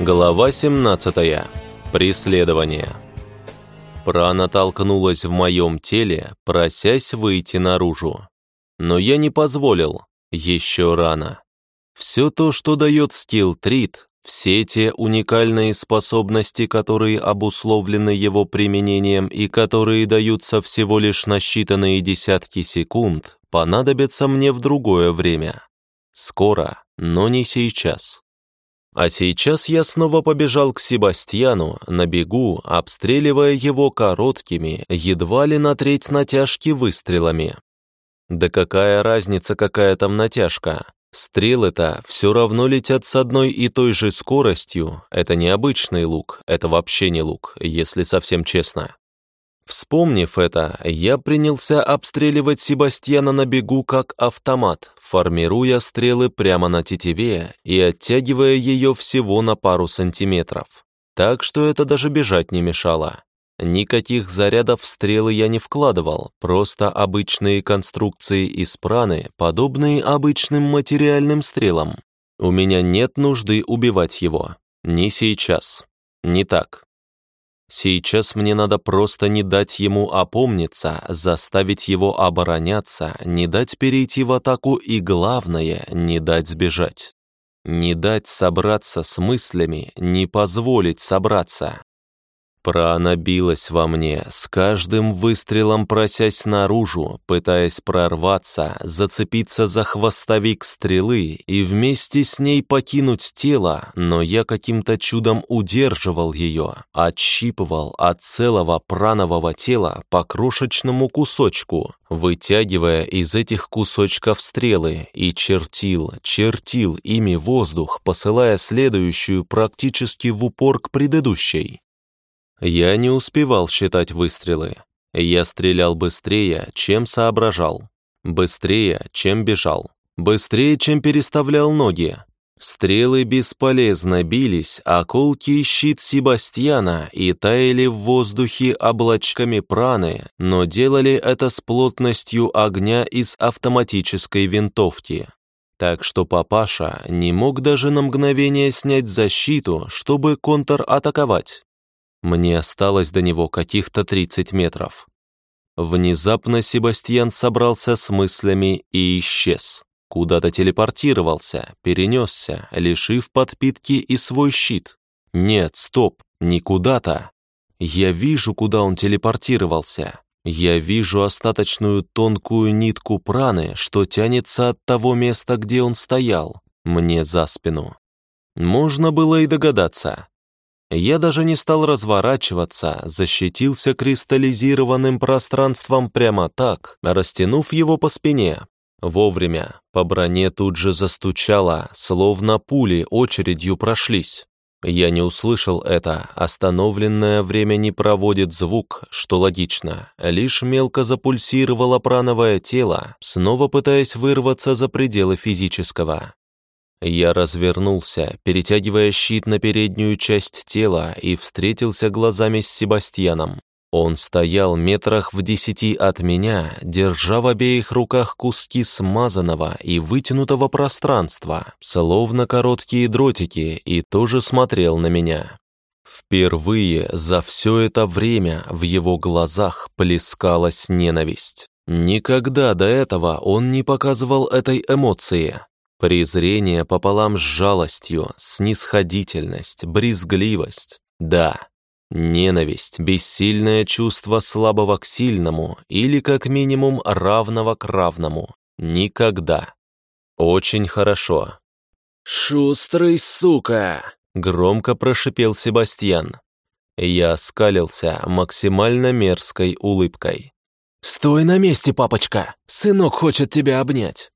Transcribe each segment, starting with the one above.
Глава 17. Преследование. Прана толкнулась в моем теле, просясь выйти наружу. Но я не позволил, еще рано. Все то, что дает скилл Трит, все те уникальные способности, которые обусловлены его применением и которые даются всего лишь на считанные десятки секунд, понадобятся мне в другое время. Скоро, но не сейчас. А сейчас я снова побежал к Себастьяну, на бегу, обстреливая его короткими, едва ли на треть натяжки выстрелами. Да какая разница, какая там натяжка? Стрелы-то все равно летят с одной и той же скоростью. Это не обычный лук, это вообще не лук, если совсем честно. Вспомнив это, я принялся обстреливать Себастьяна на бегу как автомат, формируя стрелы прямо на тетиве и оттягивая ее всего на пару сантиметров. Так что это даже бежать не мешало. Никаких зарядов в стрелы я не вкладывал, просто обычные конструкции из праны, подобные обычным материальным стрелам. У меня нет нужды убивать его. Не сейчас. Не так. Сейчас мне надо просто не дать ему опомниться, заставить его обороняться, не дать перейти в атаку и, главное, не дать сбежать. Не дать собраться с мыслями, не позволить собраться. Прана билась во мне, с каждым выстрелом просясь наружу, пытаясь прорваться, зацепиться за хвостовик стрелы и вместе с ней покинуть тело, но я каким-то чудом удерживал ее, отщипывал от целого пранового тела по крошечному кусочку, вытягивая из этих кусочков стрелы и чертил, чертил ими воздух, посылая следующую практически в упор к предыдущей. Я не успевал считать выстрелы. Я стрелял быстрее, чем соображал. Быстрее, чем бежал. Быстрее, чем переставлял ноги. Стрелы бесполезно бились, а колкий щит Себастьяна и таяли в воздухе облачками праны, но делали это с плотностью огня из автоматической винтовки. Так что папаша не мог даже на мгновение снять защиту, чтобы контратаковать. Мне осталось до него каких-то 30 метров. Внезапно Себастьян собрался с мыслями и исчез. Куда-то телепортировался, перенесся, лишив подпитки и свой щит. Нет, стоп, не куда-то. Я вижу, куда он телепортировался. Я вижу остаточную тонкую нитку праны, что тянется от того места, где он стоял, мне за спину. Можно было и догадаться. Я даже не стал разворачиваться, защитился кристаллизированным пространством прямо так, растянув его по спине. Вовремя по броне тут же застучало, словно пули очередью прошлись. Я не услышал это, остановленное время не проводит звук, что логично, лишь мелко запульсировало прановое тело, снова пытаясь вырваться за пределы физического. Я развернулся, перетягивая щит на переднюю часть тела и встретился глазами с Себастьяном. Он стоял метрах в десяти от меня, держа в обеих руках куски смазанного и вытянутого пространства, словно короткие дротики, и тоже смотрел на меня. Впервые за все это время в его глазах плескалась ненависть. Никогда до этого он не показывал этой эмоции, Презрение пополам с жалостью, снисходительность, брезгливость. Да, ненависть, бессильное чувство слабого к сильному или как минимум равного к равному. Никогда. Очень хорошо. «Шустрый сука!» — громко прошипел Себастьян. Я скалился максимально мерзкой улыбкой. «Стой на месте, папочка! Сынок хочет тебя обнять!»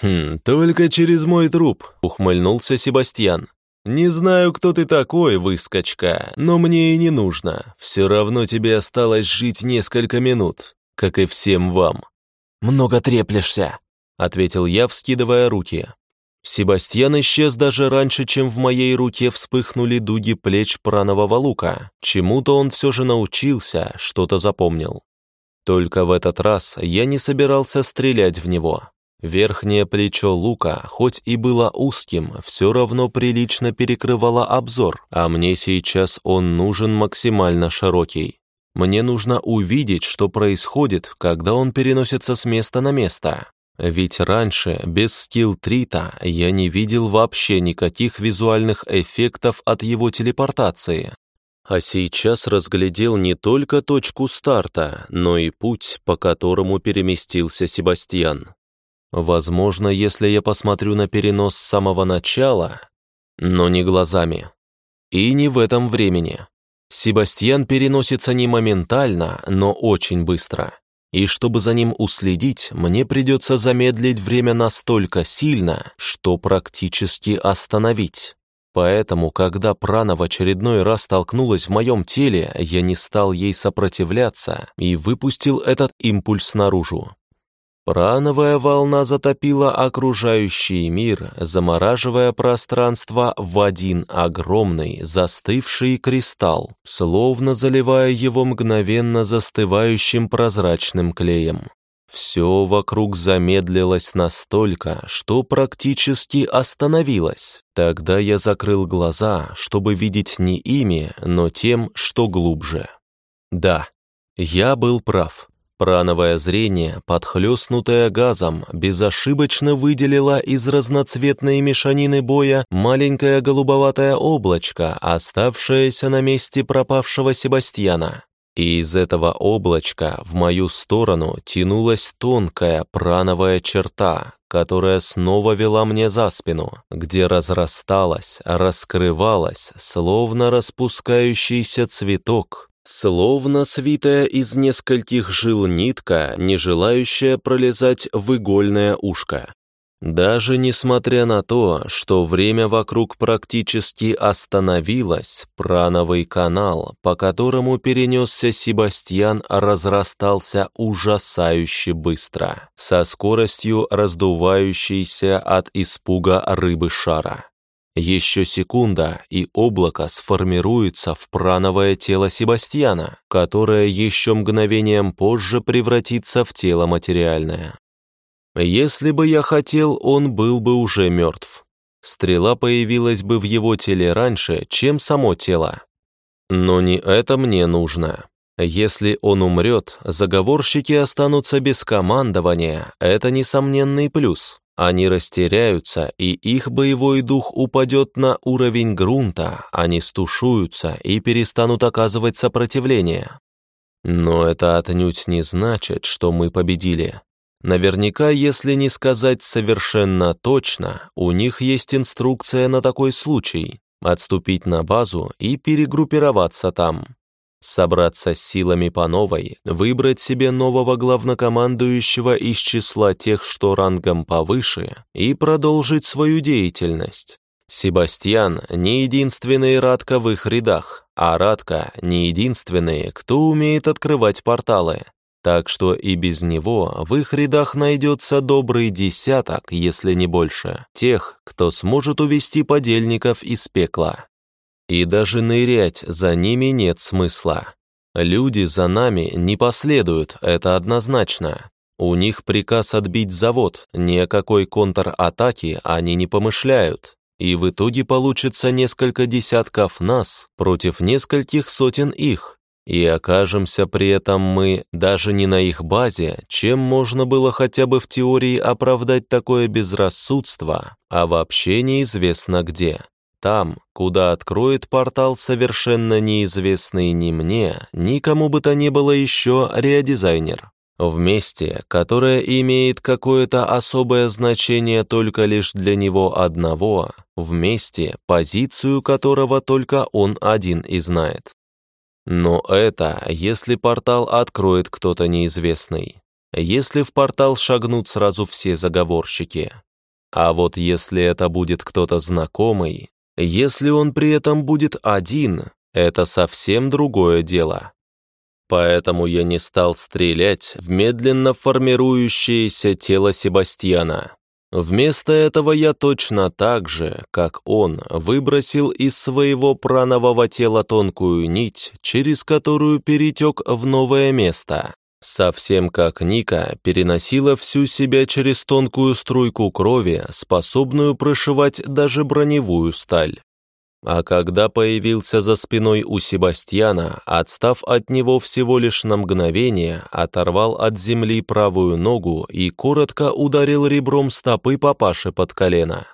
«Хм, только через мой труп», — ухмыльнулся Себастьян. «Не знаю, кто ты такой, выскочка, но мне и не нужно. Все равно тебе осталось жить несколько минут, как и всем вам». «Много треплешься», — ответил я, вскидывая руки. Себастьян исчез даже раньше, чем в моей руке вспыхнули дуги плеч пранового лука. Чему-то он все же научился, что-то запомнил. Только в этот раз я не собирался стрелять в него. Верхнее плечо лука, хоть и было узким, все равно прилично перекрывало обзор, а мне сейчас он нужен максимально широкий. Мне нужно увидеть, что происходит, когда он переносится с места на место. Ведь раньше, без скилл-трита, я не видел вообще никаких визуальных эффектов от его телепортации. А сейчас разглядел не только точку старта, но и путь, по которому переместился Себастьян. Возможно, если я посмотрю на перенос с самого начала, но не глазами. И не в этом времени. Себастьян переносится не моментально, но очень быстро. И чтобы за ним уследить, мне придется замедлить время настолько сильно, что практически остановить. Поэтому, когда прана в очередной раз столкнулась в моем теле, я не стал ей сопротивляться и выпустил этот импульс наружу. Прановая волна затопила окружающий мир, замораживая пространство в один огромный застывший кристалл, словно заливая его мгновенно застывающим прозрачным клеем. Все вокруг замедлилось настолько, что практически остановилось. Тогда я закрыл глаза, чтобы видеть не ими, но тем, что глубже. Да, я был прав. Прановое зрение, подхлёстнутое газом, безошибочно выделило из разноцветной мешанины боя маленькое голубоватое облачко, оставшееся на месте пропавшего Себастьяна. И из этого облачка в мою сторону тянулась тонкая прановая черта, которая снова вела мне за спину, где разрасталась, раскрывалась, словно распускающийся цветок, Словно свитая из нескольких жил нитка, не желающая пролезать в игольное ушко. Даже несмотря на то, что время вокруг практически остановилось, прановый канал, по которому перенесся Себастьян, разрастался ужасающе быстро, со скоростью раздувающейся от испуга рыбы шара. Еще секунда, и облако сформируется в прановое тело Себастьяна, которое еще мгновением позже превратится в тело материальное. Если бы я хотел, он был бы уже мертв. Стрела появилась бы в его теле раньше, чем само тело. Но не это мне нужно. Если он умрет, заговорщики останутся без командования, это несомненный плюс. Они растеряются, и их боевой дух упадет на уровень грунта, они стушуются и перестанут оказывать сопротивление. Но это отнюдь не значит, что мы победили. Наверняка, если не сказать совершенно точно, у них есть инструкция на такой случай – отступить на базу и перегруппироваться там собраться с силами по новой, выбрать себе нового главнокомандующего из числа тех, что рангом повыше, и продолжить свою деятельность. Себастьян не единственный Радка в их рядах, а Радка не единственный, кто умеет открывать порталы. Так что и без него в их рядах найдется добрый десяток, если не больше, тех, кто сможет увести подельников из пекла. И даже нырять за ними нет смысла. Люди за нами не последуют, это однозначно. У них приказ отбить завод, ни о какой контратаке они не помышляют. И в итоге получится несколько десятков нас против нескольких сотен их. И окажемся при этом мы даже не на их базе, чем можно было хотя бы в теории оправдать такое безрассудство, а вообще неизвестно где. Там, куда откроет портал совершенно неизвестный ни мне, никому бы то ни было еще реодизайнер. В месте, которое имеет какое-то особое значение только лишь для него одного, в месте, позицию которого только он один и знает. Но это, если портал откроет кто-то неизвестный. Если в портал шагнут сразу все заговорщики. А вот если это будет кто-то знакомый, если он при этом будет один, это совсем другое дело. Поэтому я не стал стрелять в медленно формирующееся тело Себастьяна. Вместо этого я точно так же, как он, выбросил из своего пранового тела тонкую нить, через которую перетек в новое место. Совсем как Ника переносила всю себя через тонкую струйку крови, способную прошивать даже броневую сталь. А когда появился за спиной у Себастьяна, отстав от него всего лишь на мгновение, оторвал от земли правую ногу и коротко ударил ребром стопы папаши под колено.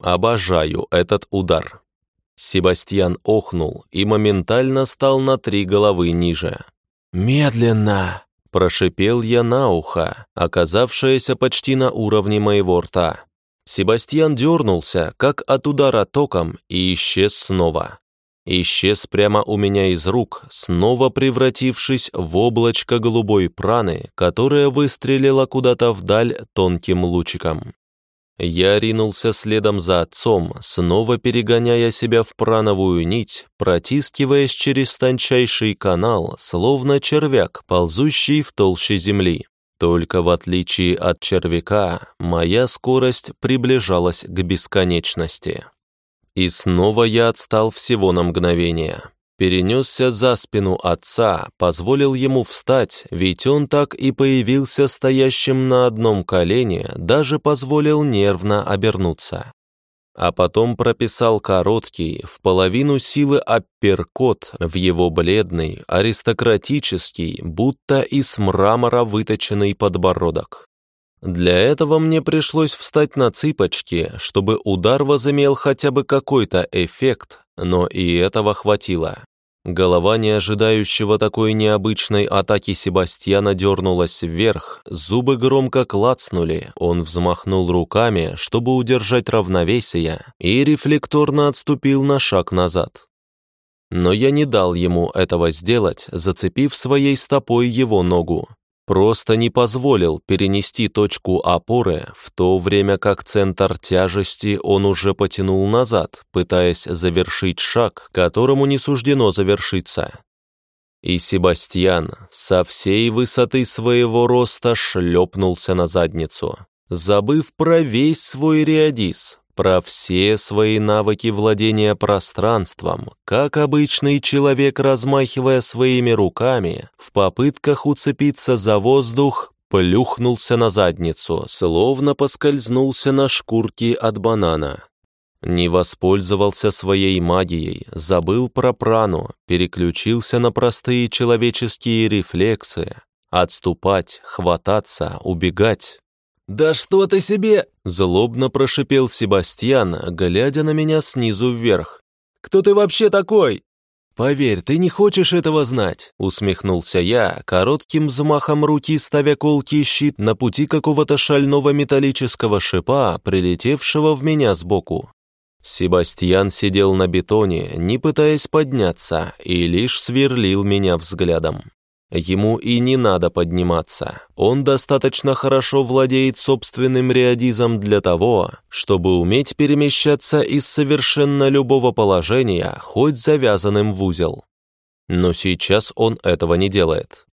Обожаю этот удар. Себастьян охнул и моментально стал на три головы ниже. «Медленно!» – прошипел я на ухо, оказавшееся почти на уровне моего рта. Себастьян дернулся, как от удара током, и исчез снова. Исчез прямо у меня из рук, снова превратившись в облачко голубой праны, которая выстрелила куда-то вдаль тонким лучиком. Я ринулся следом за отцом, снова перегоняя себя в прановую нить, протискиваясь через тончайший канал, словно червяк, ползущий в толще земли. Только в отличие от червяка, моя скорость приближалась к бесконечности. И снова я отстал всего на мгновение. Перенесся за спину отца, позволил ему встать, ведь он так и появился стоящим на одном колене, даже позволил нервно обернуться а потом прописал короткий, в половину силы апперкот в его бледный, аристократический, будто из мрамора выточенный подбородок. Для этого мне пришлось встать на цыпочки, чтобы удар возымел хотя бы какой-то эффект, но и этого хватило. Голова неожидающего такой необычной атаки Себастьяна дернулась вверх, зубы громко клацнули, он взмахнул руками, чтобы удержать равновесие, и рефлекторно отступил на шаг назад. Но я не дал ему этого сделать, зацепив своей стопой его ногу. Просто не позволил перенести точку опоры, в то время как центр тяжести он уже потянул назад, пытаясь завершить шаг, которому не суждено завершиться. И Себастьян со всей высоты своего роста шлепнулся на задницу, забыв про весь свой реодис, про все свои навыки владения пространством, как обычный человек, размахивая своими руками, в попытках уцепиться за воздух, плюхнулся на задницу, словно поскользнулся на шкурке от банана. Не воспользовался своей магией, забыл про прану, переключился на простые человеческие рефлексы. Отступать, хвататься, убегать. «Да что ты себе!» – злобно прошипел Себастьян, глядя на меня снизу вверх. «Кто ты вообще такой?» «Поверь, ты не хочешь этого знать», — усмехнулся я, коротким взмахом руки ставя колкий щит на пути какого-то шального металлического шипа, прилетевшего в меня сбоку. Себастьян сидел на бетоне, не пытаясь подняться, и лишь сверлил меня взглядом. Ему и не надо подниматься. Он достаточно хорошо владеет собственным реодизом для того, чтобы уметь перемещаться из совершенно любого положения, хоть завязанным в узел. Но сейчас он этого не делает.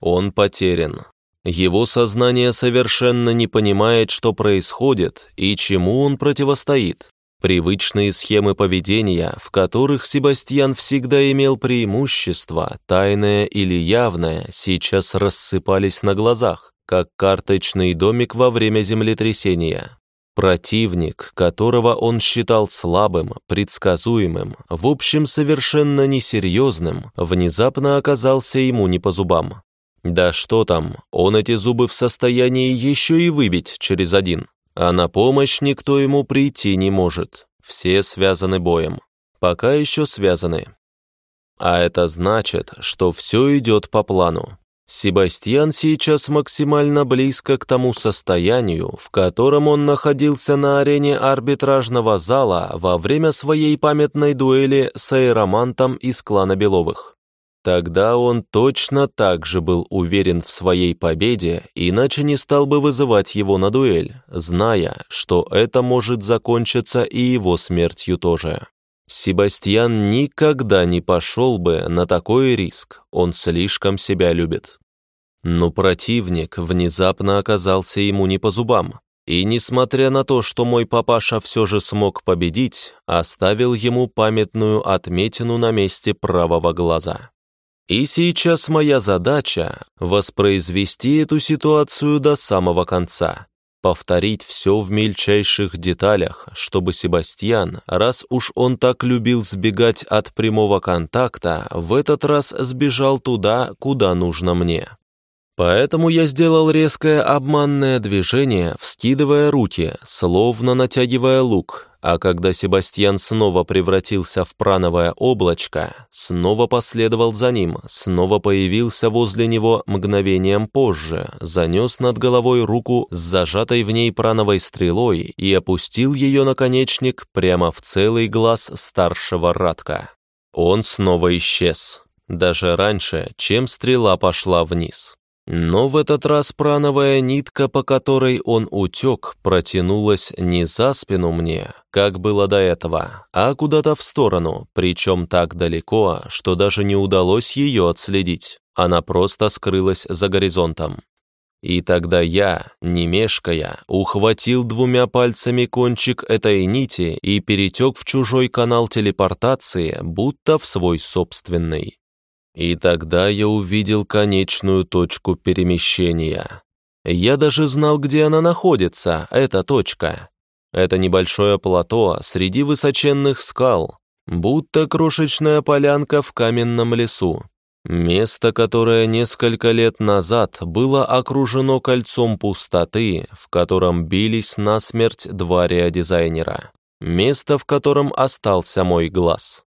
Он потерян. Его сознание совершенно не понимает, что происходит и чему он противостоит. Привычные схемы поведения, в которых Себастьян всегда имел преимущество, тайное или явное, сейчас рассыпались на глазах, как карточный домик во время землетрясения. Противник, которого он считал слабым, предсказуемым, в общем, совершенно несерьезным, внезапно оказался ему не по зубам. Да что там, он эти зубы в состоянии еще и выбить через один а на помощь никто ему прийти не может. Все связаны боем. Пока еще связаны. А это значит, что все идет по плану. Себастьян сейчас максимально близко к тому состоянию, в котором он находился на арене арбитражного зала во время своей памятной дуэли с аэромантом из клана Беловых. Тогда он точно так же был уверен в своей победе, иначе не стал бы вызывать его на дуэль, зная, что это может закончиться и его смертью тоже. Себастьян никогда не пошел бы на такой риск, он слишком себя любит. Но противник внезапно оказался ему не по зубам, и, несмотря на то, что мой папаша все же смог победить, оставил ему памятную отметину на месте правого глаза. И сейчас моя задача — воспроизвести эту ситуацию до самого конца. Повторить все в мельчайших деталях, чтобы Себастьян, раз уж он так любил сбегать от прямого контакта, в этот раз сбежал туда, куда нужно мне. Поэтому я сделал резкое обманное движение, вскидывая руки, словно натягивая лук, а когда Себастьян снова превратился в прановое облачко, снова последовал за ним, снова появился возле него мгновением позже, занес над головой руку с зажатой в ней прановой стрелой и опустил ее наконечник прямо в целый глаз старшего Радка. Он снова исчез, даже раньше, чем стрела пошла вниз. Но в этот раз прановая нитка, по которой он утек, протянулась не за спину мне, как было до этого, а куда-то в сторону, причем так далеко, что даже не удалось ее отследить. Она просто скрылась за горизонтом. И тогда я, не мешкая, ухватил двумя пальцами кончик этой нити и перетек в чужой канал телепортации, будто в свой собственный. И тогда я увидел конечную точку перемещения. Я даже знал, где она находится, эта точка. Это небольшое плато среди высоченных скал, будто крошечная полянка в каменном лесу. Место, которое несколько лет назад было окружено кольцом пустоты, в котором бились насмерть два реодизайнера. Место, в котором остался мой глаз.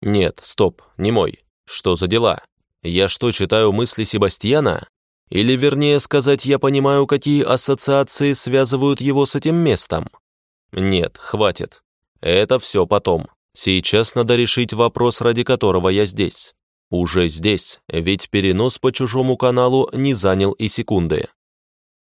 Нет, стоп, не мой. Что за дела? Я что, читаю мысли Себастьяна? Или, вернее сказать, я понимаю, какие ассоциации связывают его с этим местом? Нет, хватит. Это все потом. Сейчас надо решить вопрос, ради которого я здесь. Уже здесь, ведь перенос по чужому каналу не занял и секунды.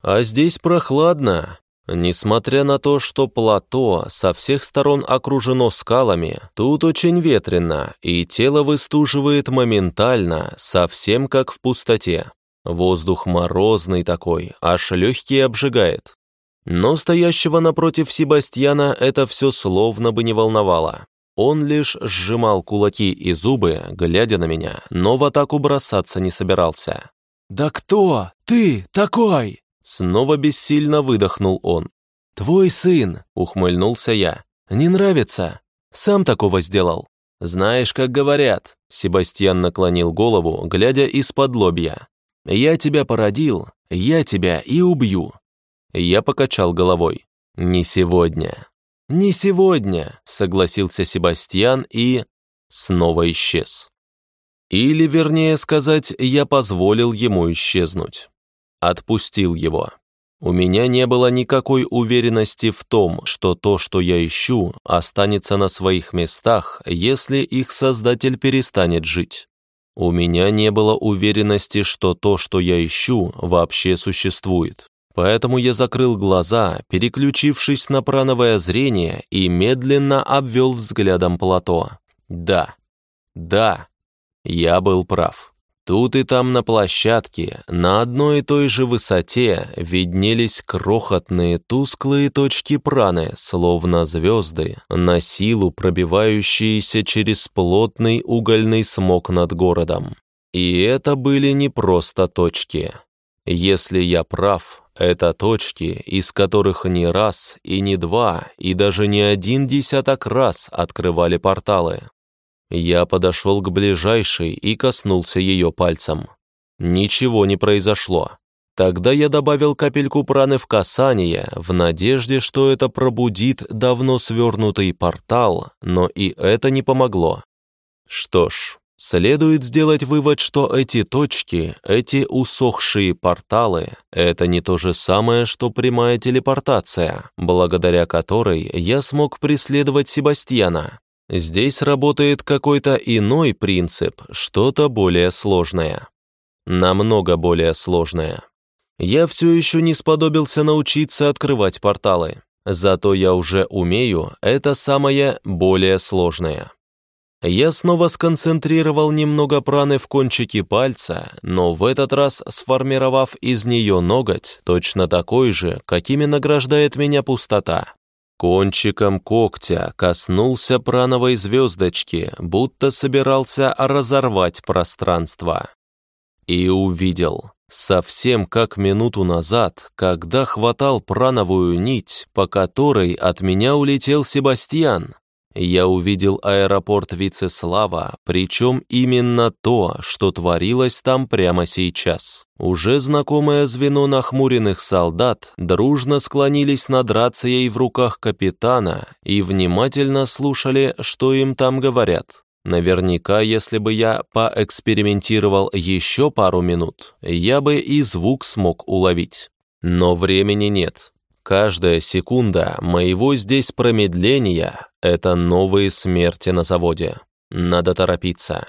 А здесь прохладно, Несмотря на то, что плато со всех сторон окружено скалами, тут очень ветрено, и тело выстуживает моментально, совсем как в пустоте. Воздух морозный такой, аж легкий обжигает. Но стоящего напротив Себастьяна это все словно бы не волновало. Он лишь сжимал кулаки и зубы, глядя на меня, но в атаку бросаться не собирался. «Да кто ты такой?» Снова бессильно выдохнул он. «Твой сын», — ухмыльнулся я. «Не нравится? Сам такого сделал». «Знаешь, как говорят», — Себастьян наклонил голову, глядя из-под лобья. «Я тебя породил, я тебя и убью». Я покачал головой. «Не сегодня». «Не сегодня», — согласился Себастьян и... снова исчез. Или, вернее сказать, я позволил ему исчезнуть отпустил его. У меня не было никакой уверенности в том, что то, что я ищу, останется на своих местах, если их создатель перестанет жить. У меня не было уверенности, что то, что я ищу, вообще существует. Поэтому я закрыл глаза, переключившись на прановое зрение и медленно обвел взглядом плато. Да, да, я был прав. Тут и там на площадке, на одной и той же высоте, виднелись крохотные тусклые точки праны, словно звезды, на силу пробивающиеся через плотный угольный смог над городом. И это были не просто точки. Если я прав, это точки, из которых не раз и не два, и даже не один десяток раз открывали порталы. Я подошел к ближайшей и коснулся ее пальцем. Ничего не произошло. Тогда я добавил капельку праны в касание, в надежде, что это пробудит давно свернутый портал, но и это не помогло. Что ж, следует сделать вывод, что эти точки, эти усохшие порталы, это не то же самое, что прямая телепортация, благодаря которой я смог преследовать Себастьяна. Здесь работает какой-то иной принцип, что-то более сложное. Намного более сложное. Я все еще не сподобился научиться открывать порталы. Зато я уже умею это самое более сложное. Я снова сконцентрировал немного праны в кончике пальца, но в этот раз сформировав из нее ноготь, точно такой же, какими награждает меня пустота. Кончиком когтя коснулся прановой звездочки, будто собирался разорвать пространство. И увидел, совсем как минуту назад, когда хватал прановую нить, по которой от меня улетел Себастьян. Я увидел аэропорт Вицеслава, причем именно то, что творилось там прямо сейчас. Уже знакомое звено нахмуренных солдат дружно склонились над рацией в руках капитана и внимательно слушали, что им там говорят. Наверняка, если бы я поэкспериментировал еще пару минут, я бы и звук смог уловить. Но времени нет. Каждая секунда моего здесь промедления — это новые смерти на заводе. Надо торопиться.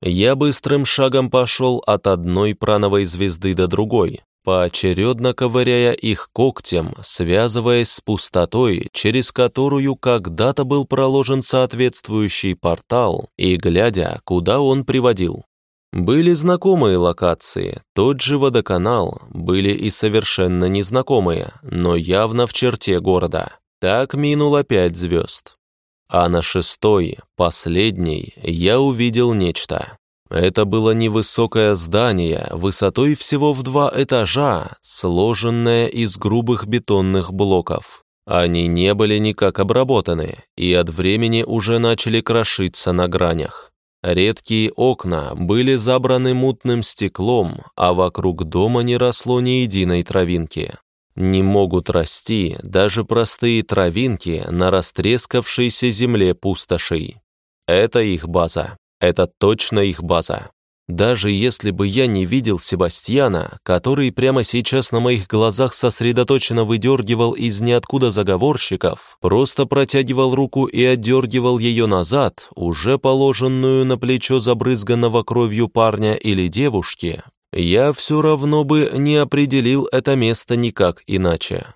Я быстрым шагом пошел от одной прановой звезды до другой, поочередно ковыряя их когтем, связываясь с пустотой, через которую когда-то был проложен соответствующий портал, и глядя, куда он приводил. Были знакомые локации, тот же водоканал, были и совершенно незнакомые, но явно в черте города. Так минуло пять звезд. А на шестой, последней, я увидел нечто. Это было невысокое здание, высотой всего в два этажа, сложенное из грубых бетонных блоков. Они не были никак обработаны и от времени уже начали крошиться на гранях. Редкие окна были забраны мутным стеклом, а вокруг дома не росло ни единой травинки. Не могут расти даже простые травинки на растрескавшейся земле пустошей. Это их база. Это точно их база. Даже если бы я не видел Себастьяна, который прямо сейчас на моих глазах сосредоточенно выдергивал из ниоткуда заговорщиков, просто протягивал руку и отдергивал ее назад, уже положенную на плечо забрызганного кровью парня или девушки, я все равно бы не определил это место никак иначе.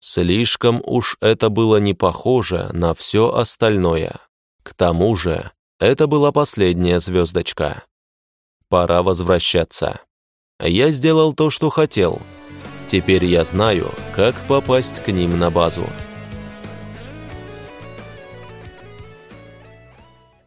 Слишком уж это было не похоже на все остальное. К тому же, это была последняя звездочка пора возвращаться. Я сделал то, что хотел. Теперь я знаю, как попасть к ним на базу.